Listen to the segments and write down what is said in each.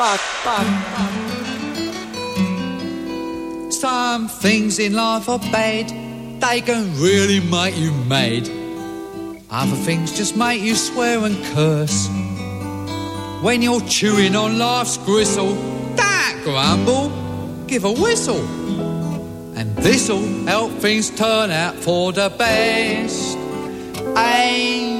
Fuck? fuck? Some things in life are bad, they can really make you mad. Other things just make you swear and curse. When you're chewing on life's gristle, that grumble, give a whistle. And this'll help things turn out for the best. And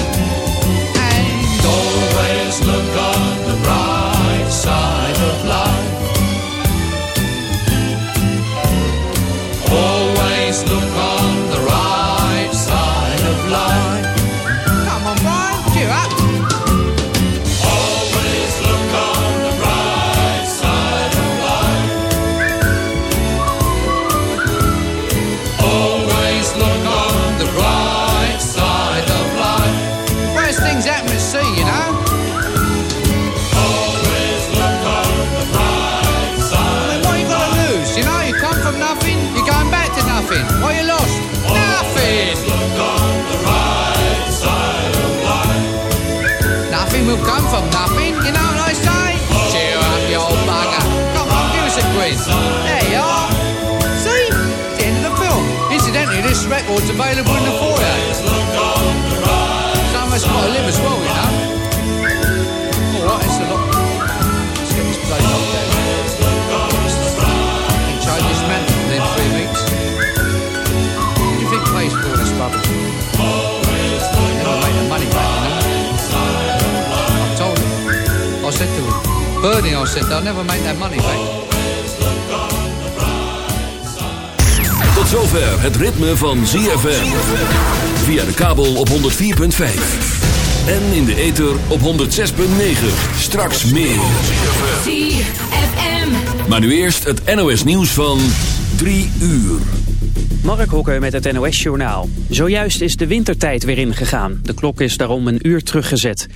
Available in the foyer. Some of us got to live as well, you know. Alright, it's a lot. Let's get this place up there. Can change this man within three weeks. What do you think pays for all this rubbish? Never make the money back, you know. I told him. I said to him, Bernie, I said, they'll never make that money back. Zover het ritme van ZFM. Via de kabel op 104.5. En in de ether op 106.9. Straks meer. ZFM. Maar nu eerst het NOS nieuws van 3 uur. Mark Hokker met het NOS Journaal. Zojuist is de wintertijd weer ingegaan. De klok is daarom een uur teruggezet.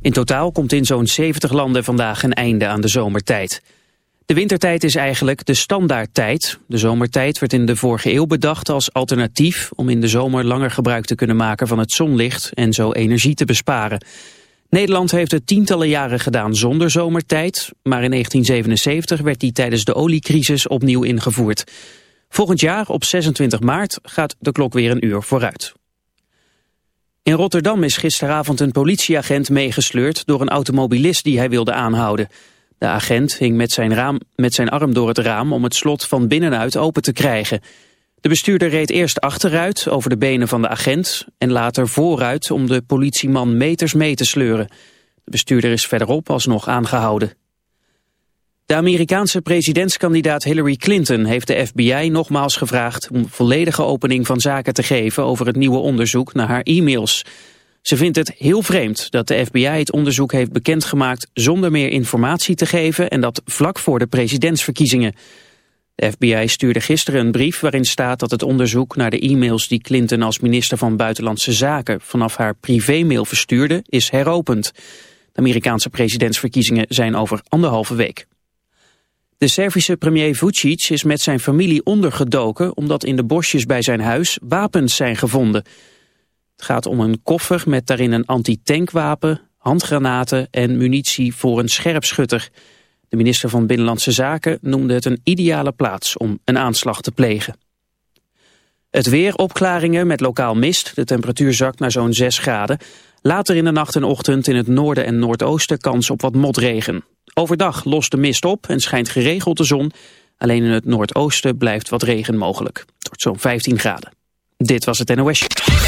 In totaal komt in zo'n 70 landen vandaag een einde aan de zomertijd. De wintertijd is eigenlijk de standaardtijd. De zomertijd werd in de vorige eeuw bedacht als alternatief... om in de zomer langer gebruik te kunnen maken van het zonlicht... en zo energie te besparen. Nederland heeft het tientallen jaren gedaan zonder zomertijd... maar in 1977 werd die tijdens de oliecrisis opnieuw ingevoerd. Volgend jaar, op 26 maart, gaat de klok weer een uur vooruit. In Rotterdam is gisteravond een politieagent meegesleurd... door een automobilist die hij wilde aanhouden... De agent hing met zijn, raam, met zijn arm door het raam om het slot van binnenuit open te krijgen. De bestuurder reed eerst achteruit over de benen van de agent en later vooruit om de politieman meters mee te sleuren. De bestuurder is verderop alsnog aangehouden. De Amerikaanse presidentskandidaat Hillary Clinton heeft de FBI nogmaals gevraagd om volledige opening van zaken te geven over het nieuwe onderzoek naar haar e-mails. Ze vindt het heel vreemd dat de FBI het onderzoek heeft bekendgemaakt zonder meer informatie te geven en dat vlak voor de presidentsverkiezingen. De FBI stuurde gisteren een brief waarin staat dat het onderzoek naar de e-mails die Clinton als minister van Buitenlandse Zaken vanaf haar privémail verstuurde is heropend. De Amerikaanse presidentsverkiezingen zijn over anderhalve week. De Servische premier Vucic is met zijn familie ondergedoken omdat in de bosjes bij zijn huis wapens zijn gevonden. Het gaat om een koffer met daarin een anti-tankwapen, handgranaten en munitie voor een scherpschutter. De minister van Binnenlandse Zaken noemde het een ideale plaats om een aanslag te plegen. Het weer, opklaringen met lokaal mist. De temperatuur zakt naar zo'n 6 graden. Later in de nacht en ochtend in het noorden en noordoosten kans op wat motregen. Overdag lost de mist op en schijnt geregeld de zon. Alleen in het noordoosten blijft wat regen mogelijk. Wordt zo'n 15 graden. Dit was het NOS.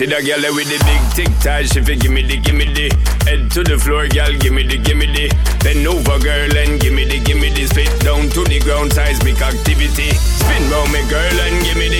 See that girl with the big tic tac, she fi gimme the, gimme the. Head to the floor, girl, gimme the, gimme the. Bend over, girl, and gimme the, gimme the. Spit down to the ground, seismic activity. Spin round me, girl, and gimme the,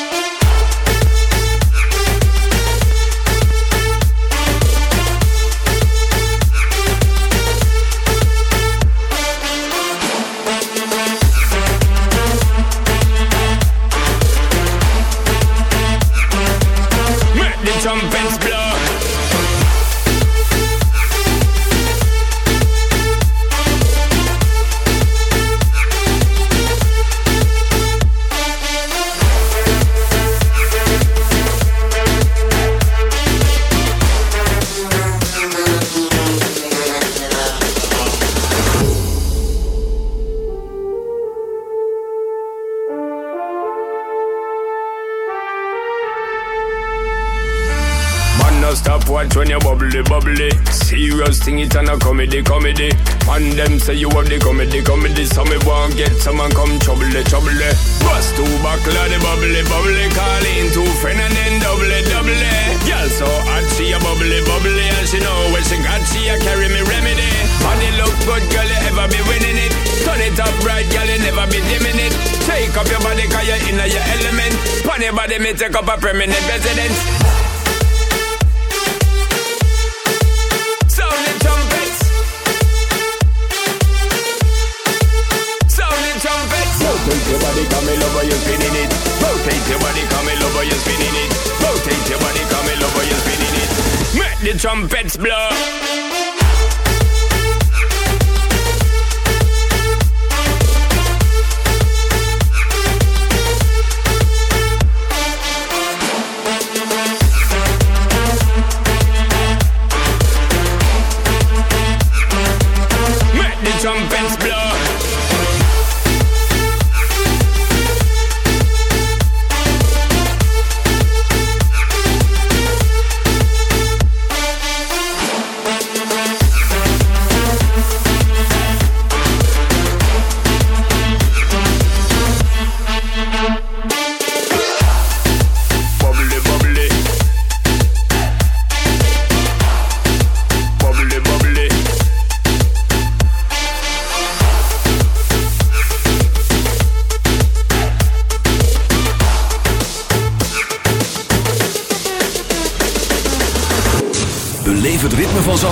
comedy, comedy. And them say you have the comedy, comedy. So me want get someone come trouble, trouble. the trumpets blow.